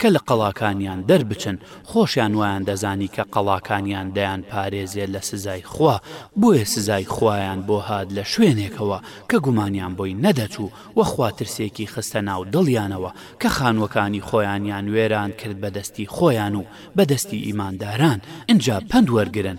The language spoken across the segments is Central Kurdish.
کە لە قەڵاکانیان دەربچن، خۆشیان وایان دەزانی کە قەڵاکانیان دەیانپارێزێ لە سزای خوا، بۆیە سزای خوایان بۆ هات لە شوێنێکەوە کە گومانیان بۆی نەدەچوو، وە خوا ترسێکی خستە ناو دڵیانەوە کە خانووەکانی خۆیانیان وێران کرد بە دەستی خۆیان و بە دەستی ئیمانداران، ئنجا پەند وەرگرن،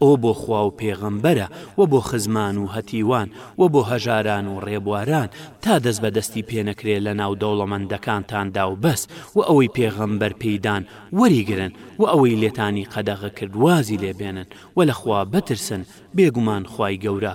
ئەوە بۆ خوا و پێغەمبەرە و بۆ خزمان و هەتیوان و بۆ هەژاران و ڕێبواران تا دەست بە دەستی پێ نەکرێ لە ناو دەوڵەمەندەکانتاندا و بەس و ئەوەی پێغەمبەر پێی دان وەریگرن و ئەوەی لێتانی قەدەغە کرد وازی لێ بێنن و لە خوا بترسن بێگومان خوای گەورە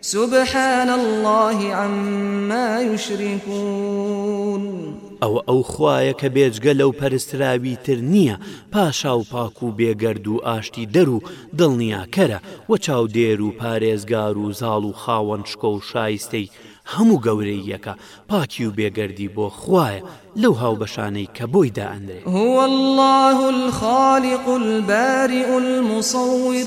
سبحان اللە عما یشرکون ئەوە ئەو خوایە کە بێجگە لەو پەرستراوی تر نییە پاشا و پاک و بێگەرد و ئاشتی دەر و دڵنیاکەرە وە چاودێر و پارێزگار و زاڵ و خاوەن شکۆ و شایستەی هەموو گەورەییەکە پاکی و بێگەردی بۆ خوایە لەو هاوبەشانەی کە بۆی دائەنرێ هو اللە الخالق البارئ المصور